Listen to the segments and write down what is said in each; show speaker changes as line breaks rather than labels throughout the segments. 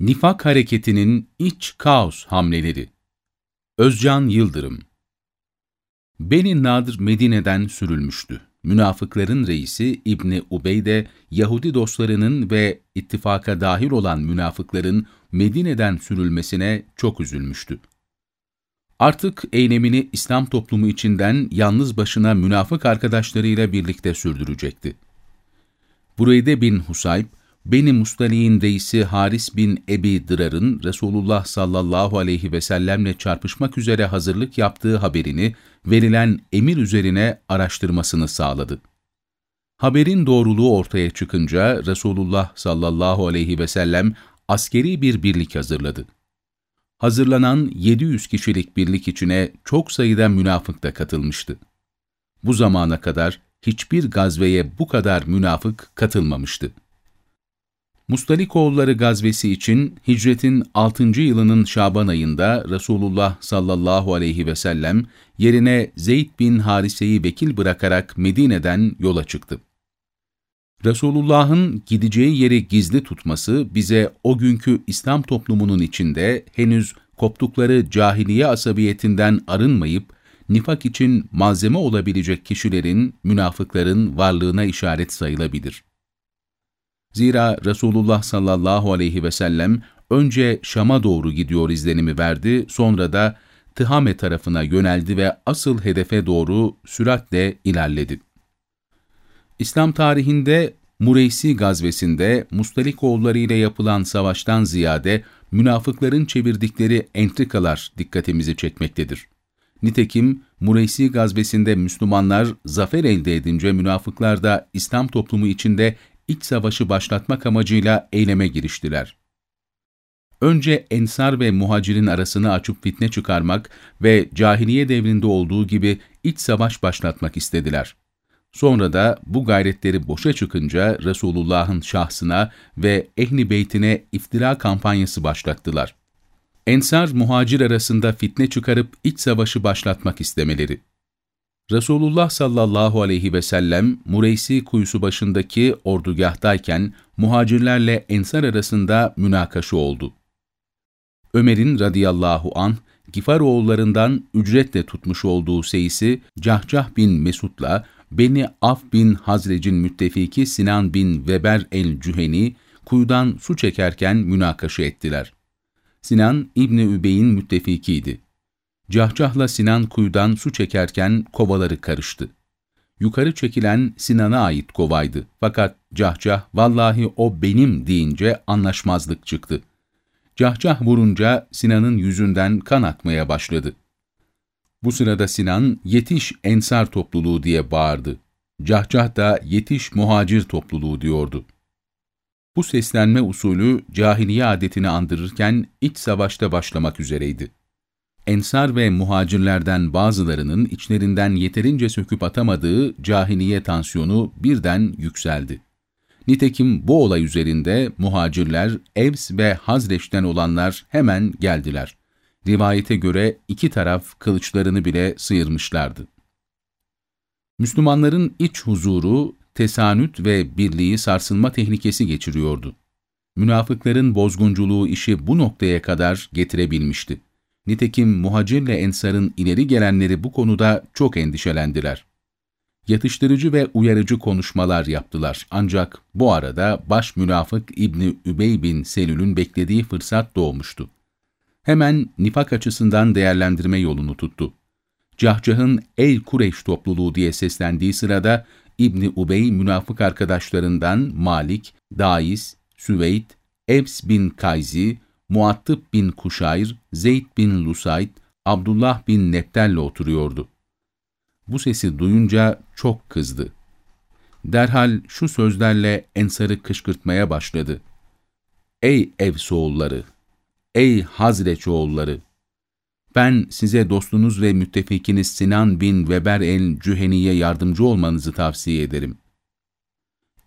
Nifak hareketinin iç kaos hamleleri. Özcan Yıldırım Beni Nadir Medine'den sürülmüştü. Münafıkların reisi İbni Ubeyde, Yahudi dostlarının ve ittifaka dahil olan münafıkların Medine'den sürülmesine çok üzülmüştü. Artık eylemini İslam toplumu içinden yalnız başına münafık arkadaşlarıyla birlikte sürdürecekti. Bureyde bin Husayb, Beni Mustalik'in reisi Haris bin Ebi Dırar'ın Resulullah sallallahu aleyhi ve sellemle çarpışmak üzere hazırlık yaptığı haberini verilen emir üzerine araştırmasını sağladı. Haberin doğruluğu ortaya çıkınca Resulullah sallallahu aleyhi ve sellem askeri bir birlik hazırladı. Hazırlanan 700 kişilik birlik içine çok sayıda münafık da katılmıştı. Bu zamana kadar hiçbir gazveye bu kadar münafık katılmamıştı. Mustalikoğulları gazvesi için hicretin 6. yılının Şaban ayında Resulullah sallallahu aleyhi ve sellem yerine Zeyd bin Harise'yi vekil bırakarak Medine'den yola çıktı. Resulullah'ın gideceği yeri gizli tutması bize o günkü İslam toplumunun içinde henüz koptukları cahiliye asabiyetinden arınmayıp nifak için malzeme olabilecek kişilerin, münafıkların varlığına işaret sayılabilir. Zira Resulullah sallallahu aleyhi ve sellem önce Şam'a doğru gidiyor izlenimi verdi, sonra da Tıhame tarafına yöneldi ve asıl hedefe doğru süratle ilerledi. İslam tarihinde Mureysi gazvesinde Mustalikoğulları ile yapılan savaştan ziyade münafıkların çevirdikleri entrikalar dikkatimizi çekmektedir. Nitekim Mureysi gazvesinde Müslümanlar zafer elde edince münafıklar da İslam toplumu içinde iç savaşı başlatmak amacıyla eyleme giriştiler. Önce Ensar ve Muhacir'in arasını açıp fitne çıkarmak ve cahiliye devrinde olduğu gibi iç savaş başlatmak istediler. Sonra da bu gayretleri boşa çıkınca Resulullah'ın şahsına ve ehli beytine iftira kampanyası başlattılar. Ensar muhacir arasında fitne çıkarıp iç savaşı başlatmak istemeleri. Resulullah sallallahu aleyhi ve sellem Mureysi kuyusu başındaki ordugahtayken muhacirlerle ensar arasında münakaşı oldu. Ömer'in radıyallahu an Gifar oğullarından ücretle tutmuş olduğu seyisi Cahcah bin Mesud'la Beni Af bin Hazrec'in müttefiki Sinan bin Weber el-Cüheni kuyudan su çekerken münakaşı ettiler. Sinan İbni Übey'in müttefikiydi. Cahcah'la Sinan kuyudan su çekerken kovaları karıştı. Yukarı çekilen Sinan'a ait kovaydı. Fakat Cahcah, vallahi o benim deyince anlaşmazlık çıktı. Cahcah vurunca Sinan'ın yüzünden kan akmaya başladı. Bu sırada Sinan, yetiş ensar topluluğu diye bağırdı. Cahcah da yetiş muhacir topluluğu diyordu. Bu seslenme usulü cahiliye adetini andırırken iç savaşta başlamak üzereydi. Ensar ve muhacirlerden bazılarının içlerinden yeterince söküp atamadığı cahiliye tansiyonu birden yükseldi. Nitekim bu olay üzerinde muhacirler, Evs ve Hazreç'ten olanlar hemen geldiler. Rivayete göre iki taraf kılıçlarını bile sıyırmışlardı. Müslümanların iç huzuru, tesanüt ve birliği sarsılma tehlikesi geçiriyordu. Münafıkların bozgunculuğu işi bu noktaya kadar getirebilmişti. Nitekim muhacirle ensarın ileri gelenleri bu konuda çok endişelendiler. Yatıştırıcı ve uyarıcı konuşmalar yaptılar. Ancak bu arada baş münafık İbni Übey bin Selül'ün beklediği fırsat doğmuştu. Hemen nifak açısından değerlendirme yolunu tuttu. Cahcah'ın Ey Kureyş topluluğu diye seslendiği sırada İbni Ubey münafık arkadaşlarından Malik, Dais, Süveyd, Ebs bin Kayzi, Muattıp bin Kuşayr, Zeyd bin Lusayd, Abdullah bin Neptel'le oturuyordu. Bu sesi duyunca çok kızdı. Derhal şu sözlerle Ensar'ı kışkırtmaya başladı. Ey Evsoğulları! Ey Hazreç oğulları! Ben size dostunuz ve müttefikiniz Sinan bin Weber el-Cüheni'ye yardımcı olmanızı tavsiye ederim.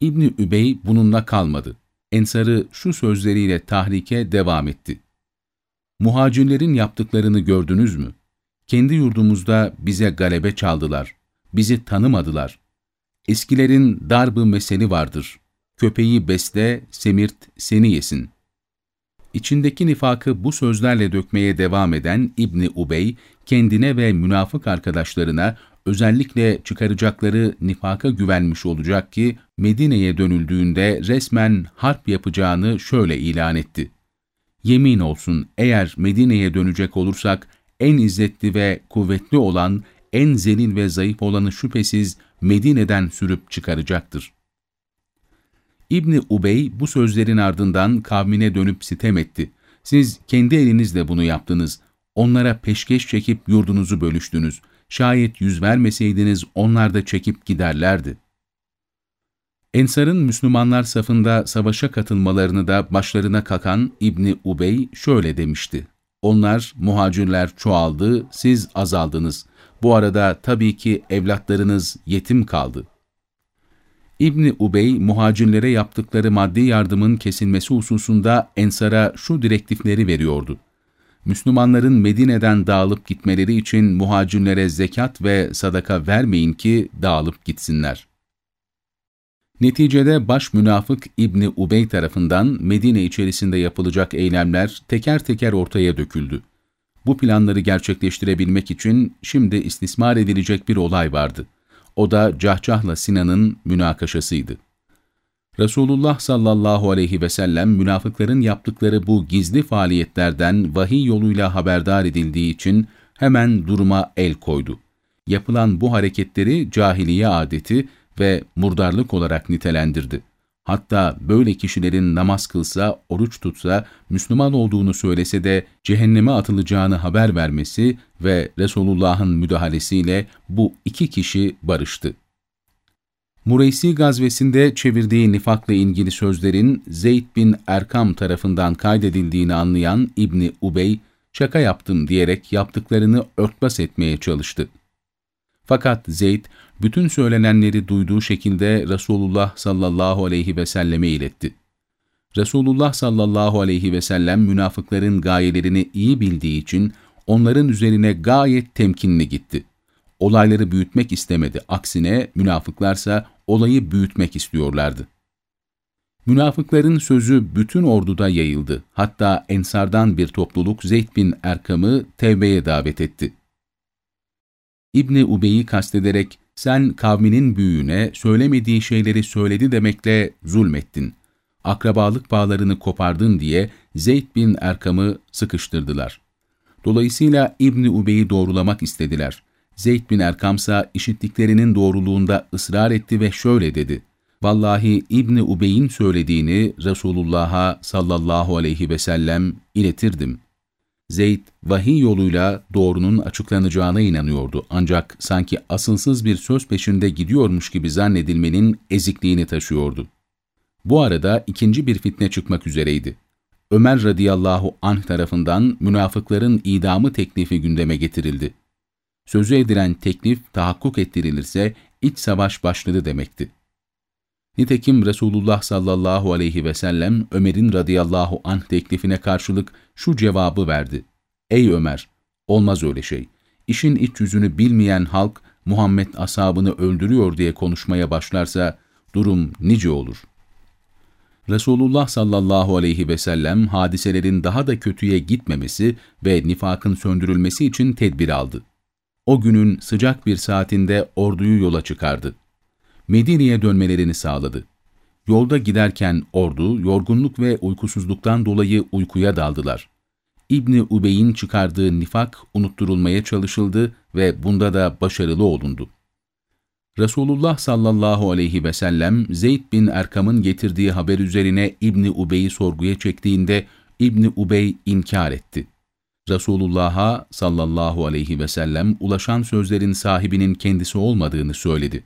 İbni Übey bununla kalmadı. Ensar'ı şu sözleriyle tahrike devam etti. Muhacirlerin yaptıklarını gördünüz mü? Kendi yurdumuzda bize galebe çaldılar. Bizi tanımadılar. Eskilerin darbı meseli vardır. Köpeği besle, semirt, seni yesin. İçindeki nifakı bu sözlerle dökmeye devam eden İbni Ubey, kendine ve münafık arkadaşlarına özellikle çıkaracakları nifaka güvenmiş olacak ki, Medine'ye dönüldüğünde resmen harp yapacağını şöyle ilan etti. Yemin olsun eğer Medine'ye dönecek olursak, en izzetli ve kuvvetli olan, en zelil ve zayıf olanı şüphesiz Medine'den sürüp çıkaracaktır. İbni Ubey bu sözlerin ardından kavmine dönüp sitem etti. Siz kendi elinizle bunu yaptınız. Onlara peşkeş çekip yurdunuzu bölüştünüz. Şayet yüz vermeseydiniz onlar da çekip giderlerdi. Ensar'ın Müslümanlar safında savaşa katılmalarını da başlarına kakan İbni Ubey şöyle demişti. Onlar, muhacirler çoğaldı, siz azaldınız. Bu arada tabii ki evlatlarınız yetim kaldı. İbni Ubey, muhacirlere yaptıkları maddi yardımın kesilmesi hususunda Ensar'a şu direktifleri veriyordu. Müslümanların Medine'den dağılıp gitmeleri için muhacirlere zekat ve sadaka vermeyin ki dağılıp gitsinler. Neticede baş münafık İbni Ubey tarafından Medine içerisinde yapılacak eylemler teker teker ortaya döküldü. Bu planları gerçekleştirebilmek için şimdi istismar edilecek bir olay vardı. O da Cahcah'la Sinan'ın münakaşasıydı. Resulullah sallallahu aleyhi ve sellem münafıkların yaptıkları bu gizli faaliyetlerden vahiy yoluyla haberdar edildiği için hemen duruma el koydu. Yapılan bu hareketleri cahiliye adeti ve murdarlık olarak nitelendirdi. Hatta böyle kişilerin namaz kılsa, oruç tutsa, Müslüman olduğunu söylese de cehenneme atılacağını haber vermesi ve Resulullah'ın müdahalesiyle bu iki kişi barıştı. Mureysi gazvesinde çevirdiği nifakla ilgili sözlerin Zeyd bin Erkam tarafından kaydedildiğini anlayan İbni Ubey, şaka yaptım diyerek yaptıklarını örtbas etmeye çalıştı. Fakat Zeyd, bütün söylenenleri duyduğu şekilde Resulullah sallallahu aleyhi ve selleme iletti. Resulullah sallallahu aleyhi ve sellem münafıkların gayelerini iyi bildiği için onların üzerine gayet temkinli gitti. Olayları büyütmek istemedi. Aksine münafıklarsa olayı büyütmek istiyorlardı. Münafıkların sözü bütün orduda yayıldı. Hatta Ensardan bir topluluk Zeyd bin Erkam'ı tevbeye davet etti. İbni Ubey'i kastederek sen kavminin büyüğüne söylemediği şeyleri söyledi demekle zulmettin. Akrabalık bağlarını kopardın diye Zeyd bin Erkam'ı sıkıştırdılar. Dolayısıyla İbni Ubey'i doğrulamak istediler. Zeyd bin Erkamsa işittiklerinin doğruluğunda ısrar etti ve şöyle dedi. Vallahi İbni Ubey'in söylediğini Resulullah'a sallallahu aleyhi ve sellem iletirdim. Zeyd, vahiy yoluyla doğrunun açıklanacağına inanıyordu ancak sanki asılsız bir söz peşinde gidiyormuş gibi zannedilmenin ezikliğini taşıyordu. Bu arada ikinci bir fitne çıkmak üzereydi. Ömer radıyallahu anh tarafından münafıkların idamı teklifi gündeme getirildi. Sözü edilen teklif tahakkuk ettirilirse iç savaş başladı demekti. Nitekim Resulullah sallallahu aleyhi ve sellem Ömer'in radıyallahu anh teklifine karşılık şu cevabı verdi. Ey Ömer! Olmaz öyle şey. İşin iç yüzünü bilmeyen halk Muhammed asabını öldürüyor diye konuşmaya başlarsa durum nice olur. Resulullah sallallahu aleyhi ve sellem hadiselerin daha da kötüye gitmemesi ve nifakın söndürülmesi için tedbir aldı. O günün sıcak bir saatinde orduyu yola çıkardı. Medine'ye dönmelerini sağladı. Yolda giderken ordu, yorgunluk ve uykusuzluktan dolayı uykuya daldılar. İbni Ubey'in çıkardığı nifak unutturulmaya çalışıldı ve bunda da başarılı olundu. Resulullah sallallahu aleyhi ve sellem Zeyd bin Erkam'ın getirdiği haber üzerine İbni Ubey'i sorguya çektiğinde İbni Ubey inkar etti. Resulullah'a sallallahu aleyhi ve sellem ulaşan sözlerin sahibinin kendisi olmadığını söyledi.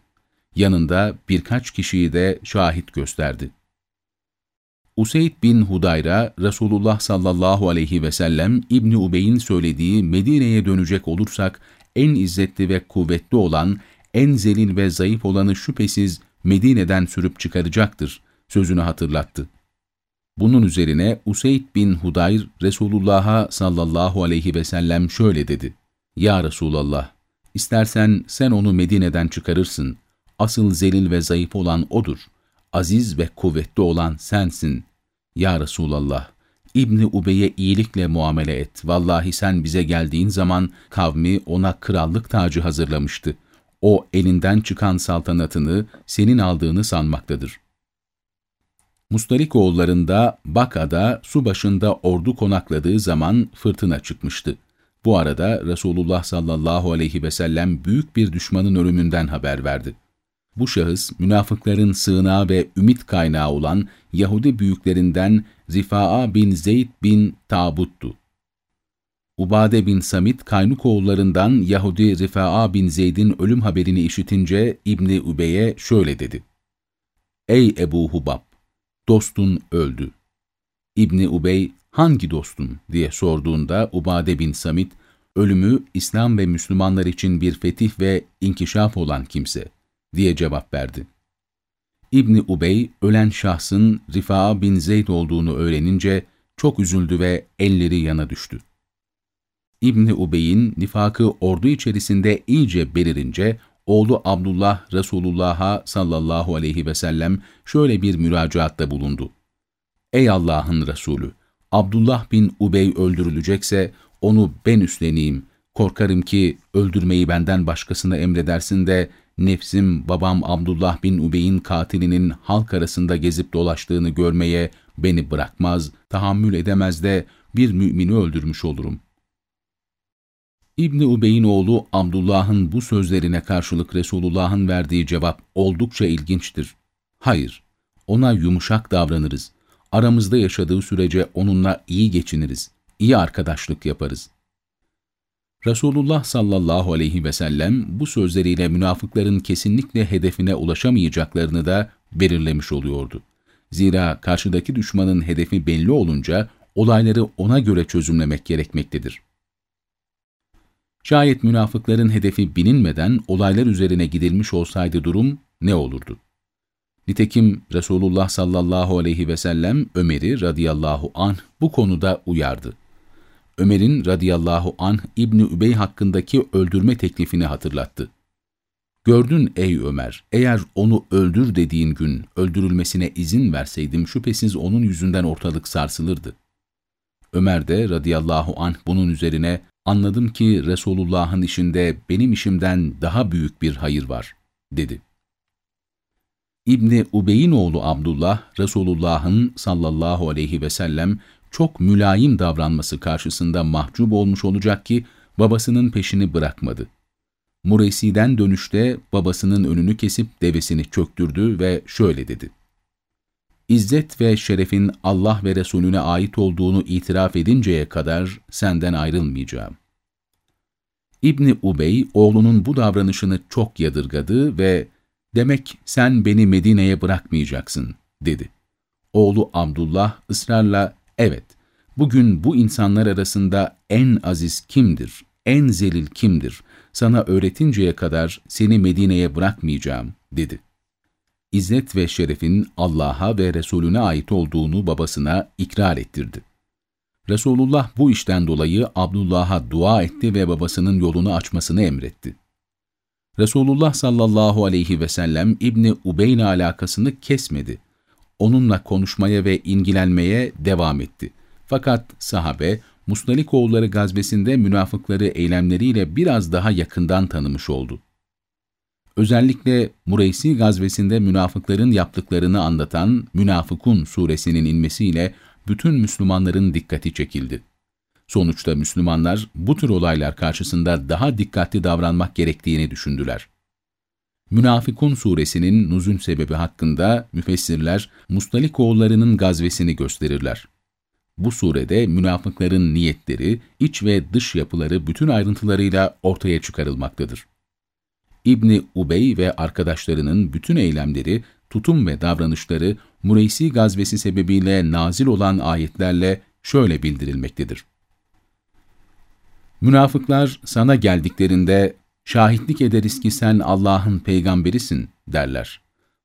Yanında birkaç kişiyi de şahit gösterdi. Useyd bin Hudayra, Resulullah sallallahu aleyhi ve sellem İbni Ubey'in söylediği Medine'ye dönecek olursak en izzetli ve kuvvetli olan, en zelil ve zayıf olanı şüphesiz Medine'den sürüp çıkaracaktır sözünü hatırlattı. Bunun üzerine Useyd bin Hudayr Resulullah'a sallallahu aleyhi ve sellem şöyle dedi. Ya Resulallah, istersen sen onu Medine'den çıkarırsın. Asıl zelil ve zayıf olan odur. Aziz ve kuvvetli olan sensin. Ya Resulallah, İbni Ubey'e iyilikle muamele et. Vallahi sen bize geldiğin zaman kavmi ona krallık tacı hazırlamıştı. O elinden çıkan saltanatını senin aldığını sanmaktadır. Mustalik oğullarında Baka'da su başında ordu konakladığı zaman fırtına çıkmıştı. Bu arada Resulullah sallallahu aleyhi ve sellem büyük bir düşmanın ölümünden haber verdi. Bu şahıs, münafıkların sığınağı ve ümit kaynağı olan Yahudi büyüklerinden Zifa'a bin Zeyd bin Tabut'tu. Ubade bin Samit, Kaynukoğullarından Yahudi Rifa'a bin Zeyd'in ölüm haberini işitince İbni Ubey'e şöyle dedi. Ey Ebu Hubab! Dostun öldü. İbni Ubey, hangi dostun diye sorduğunda Ubade bin Samit, ölümü İslam ve Müslümanlar için bir fetih ve inkişaf olan kimse diye cevap verdi. İbni Ubey, ölen şahsın Rifa'a bin Zeyd olduğunu öğrenince çok üzüldü ve elleri yana düştü. İbni Ubey'in nifakı ordu içerisinde iyice belirince, oğlu Abdullah Resulullah'a sallallahu aleyhi ve sellem şöyle bir müracaatta bulundu. Ey Allah'ın Resulü! Abdullah bin Ubey öldürülecekse onu ben üstleneyim. Korkarım ki öldürmeyi benden başkasına emredersin de nefsim babam Abdullah bin Ubey'in katilinin halk arasında gezip dolaştığını görmeye beni bırakmaz, tahammül edemez de bir mümini öldürmüş olurum. İbni Ubey'in oğlu Abdullah'ın bu sözlerine karşılık Resulullah'ın verdiği cevap oldukça ilginçtir. Hayır, ona yumuşak davranırız. Aramızda yaşadığı sürece onunla iyi geçiniriz, iyi arkadaşlık yaparız. Resulullah sallallahu aleyhi ve sellem bu sözleriyle münafıkların kesinlikle hedefine ulaşamayacaklarını da belirlemiş oluyordu. Zira karşıdaki düşmanın hedefi belli olunca olayları ona göre çözümlemek gerekmektedir. Şayet münafıkların hedefi bilinmeden olaylar üzerine gidilmiş olsaydı durum ne olurdu? Nitekim Resulullah sallallahu aleyhi ve sellem Ömer'i radıyallahu anh bu konuda uyardı. Ömer'in radıyallahu anh İbni Übey hakkındaki öldürme teklifini hatırlattı. Gördün ey Ömer, eğer onu öldür dediğin gün öldürülmesine izin verseydim şüphesiz onun yüzünden ortalık sarsılırdı. Ömer de radıyallahu anh bunun üzerine anladım ki Resulullah'ın işinde benim işimden daha büyük bir hayır var, dedi. İbni Ubey'in oğlu Abdullah, Resulullah'ın sallallahu aleyhi ve sellem çok mülayim davranması karşısında mahcup olmuş olacak ki babasının peşini bırakmadı. Mureysi'den dönüşte babasının önünü kesip devesini çöktürdü ve şöyle dedi. İzzet ve şerefin Allah ve Resulüne ait olduğunu itiraf edinceye kadar senden ayrılmayacağım. İbni Ubey oğlunun bu davranışını çok yadırgadı ve demek sen beni Medine'ye bırakmayacaksın dedi. Oğlu Abdullah ısrarla evet bugün bu insanlar arasında en aziz kimdir, en zelil kimdir, sana öğretinceye kadar seni Medine'ye bırakmayacağım dedi. İzzet ve şerefin Allah'a ve Resulüne ait olduğunu babasına ikrar ettirdi. Resulullah bu işten dolayı Abdullah'a dua etti ve babasının yolunu açmasını emretti. Resulullah sallallahu aleyhi ve sellem İbni Ubeyn alakasını kesmedi. Onunla konuşmaya ve ilgilenmeye devam etti. Fakat sahabe, Mustalikoğulları gazvesinde münafıkları eylemleriyle biraz daha yakından tanımış oldu. Özellikle Mureysi gazvesinde münafıkların yaptıklarını anlatan Münafıkun suresinin inmesiyle bütün Müslümanların dikkati çekildi. Sonuçta Müslümanlar bu tür olaylar karşısında daha dikkatli davranmak gerektiğini düşündüler. Münafıkun suresinin nuzul sebebi hakkında müfessirler Mustalikoğullarının gazvesini gösterirler. Bu surede münafıkların niyetleri, iç ve dış yapıları bütün ayrıntılarıyla ortaya çıkarılmaktadır. İbni Ubey ve arkadaşlarının bütün eylemleri, tutum ve davranışları Mureysi gazvesi sebebiyle nazil olan ayetlerle şöyle bildirilmektedir. Münafıklar sana geldiklerinde şahitlik ederiz ki sen Allah'ın peygamberisin derler.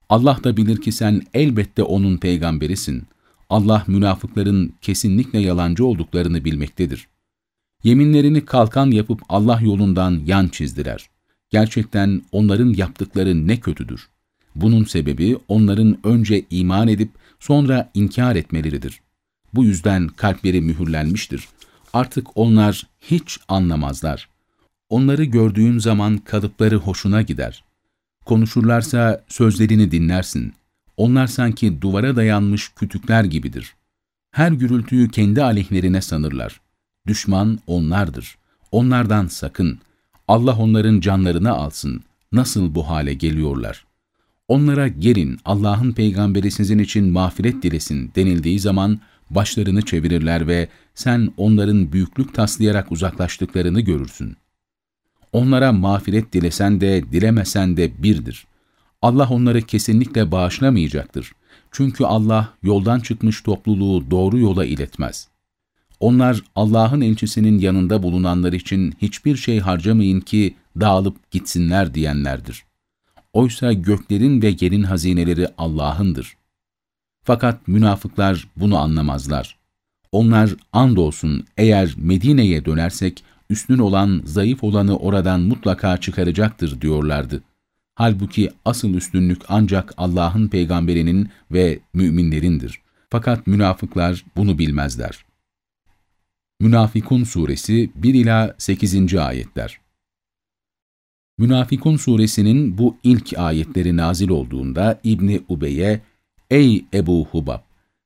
Allah da bilir ki sen elbette O'nun peygamberisin. Allah münafıkların kesinlikle yalancı olduklarını bilmektedir. Yeminlerini kalkan yapıp Allah yolundan yan çizdiler. Gerçekten onların yaptıkları ne kötüdür. Bunun sebebi onların önce iman edip sonra inkar etmeleridir. Bu yüzden kalpleri mühürlenmiştir. Artık onlar hiç anlamazlar. Onları gördüğün zaman kalıpları hoşuna gider. Konuşurlarsa sözlerini dinlersin. Onlar sanki duvara dayanmış kütükler gibidir. Her gürültüyü kendi aleyhlerine sanırlar. Düşman onlardır. Onlardan sakın. Allah onların canlarını alsın. Nasıl bu hale geliyorlar? Onlara gelin Allah'ın peygamberi sizin için mağfiret dilesin denildiği zaman başlarını çevirirler ve sen onların büyüklük taslayarak uzaklaştıklarını görürsün. Onlara mağfiret dilesen de dilemesen de birdir. Allah onları kesinlikle bağışlamayacaktır. Çünkü Allah yoldan çıkmış topluluğu doğru yola iletmez. Onlar Allah'ın elçisinin yanında bulunanlar için hiçbir şey harcamayın ki dağılıp gitsinler diyenlerdir. Oysa göklerin ve yerin hazineleri Allah'ındır. Fakat münafıklar bunu anlamazlar. Onlar andolsun eğer Medine'ye dönersek üstün olan zayıf olanı oradan mutlaka çıkaracaktır diyorlardı. Halbuki asıl üstünlük ancak Allah'ın peygamberinin ve müminlerindir. Fakat münafıklar bunu bilmezler. Münafikun Suresi 1 ila 8. ayetler. Münafikun suresinin bu ilk ayetleri nazil olduğunda İbni Ubey'e Ey Ebu Hubab!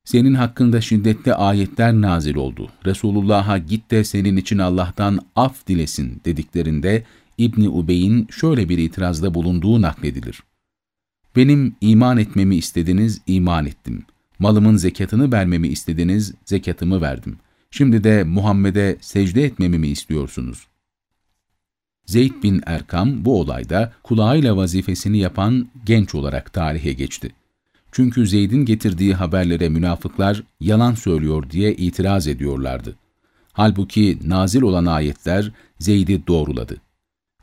Senin hakkında şiddetli ayetler nazil oldu. Resulullah'a git de senin için Allah'tan af dilesin dediklerinde İbni Ubey'in şöyle bir itirazda bulunduğu nakledilir. Benim iman etmemi istediniz, iman ettim. Malımın zekatını vermemi istediniz, zekatımı verdim. Şimdi de Muhammed'e secde etmemi mi istiyorsunuz? Zeyd bin Erkam bu olayda kulağıyla vazifesini yapan genç olarak tarihe geçti. Çünkü Zeyd'in getirdiği haberlere münafıklar yalan söylüyor diye itiraz ediyorlardı. Halbuki nazil olan ayetler Zeyd'i doğruladı.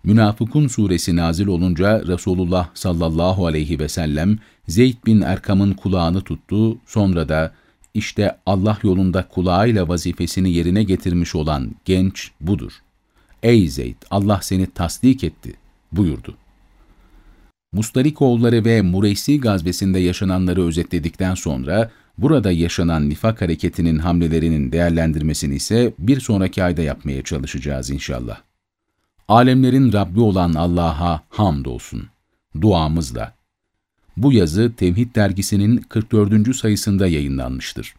Münafıkun suresi nazil olunca Resulullah sallallahu aleyhi ve sellem Zeyd bin Erkam'ın kulağını tuttu, sonra da işte Allah yolunda kulağıyla vazifesini yerine getirmiş olan genç budur. Ey Zeyd, Allah seni tasdik etti buyurdu. Mustarikoğulları ve Mureysi gazvesinde yaşananları özetledikten sonra, burada yaşanan nifak hareketinin hamlelerinin değerlendirmesini ise bir sonraki ayda yapmaya çalışacağız inşallah. Alemlerin Rabbi olan Allah'a hamdolsun. Duamızla. Bu yazı Tevhid dergisinin 44. sayısında yayınlanmıştır.